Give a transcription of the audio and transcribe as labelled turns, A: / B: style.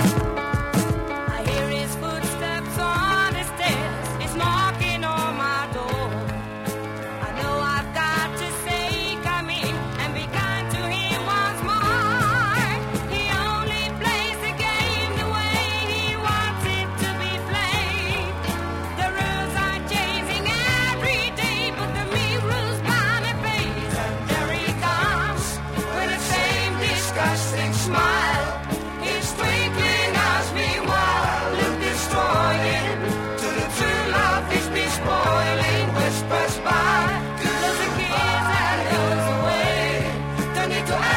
A: thank you magical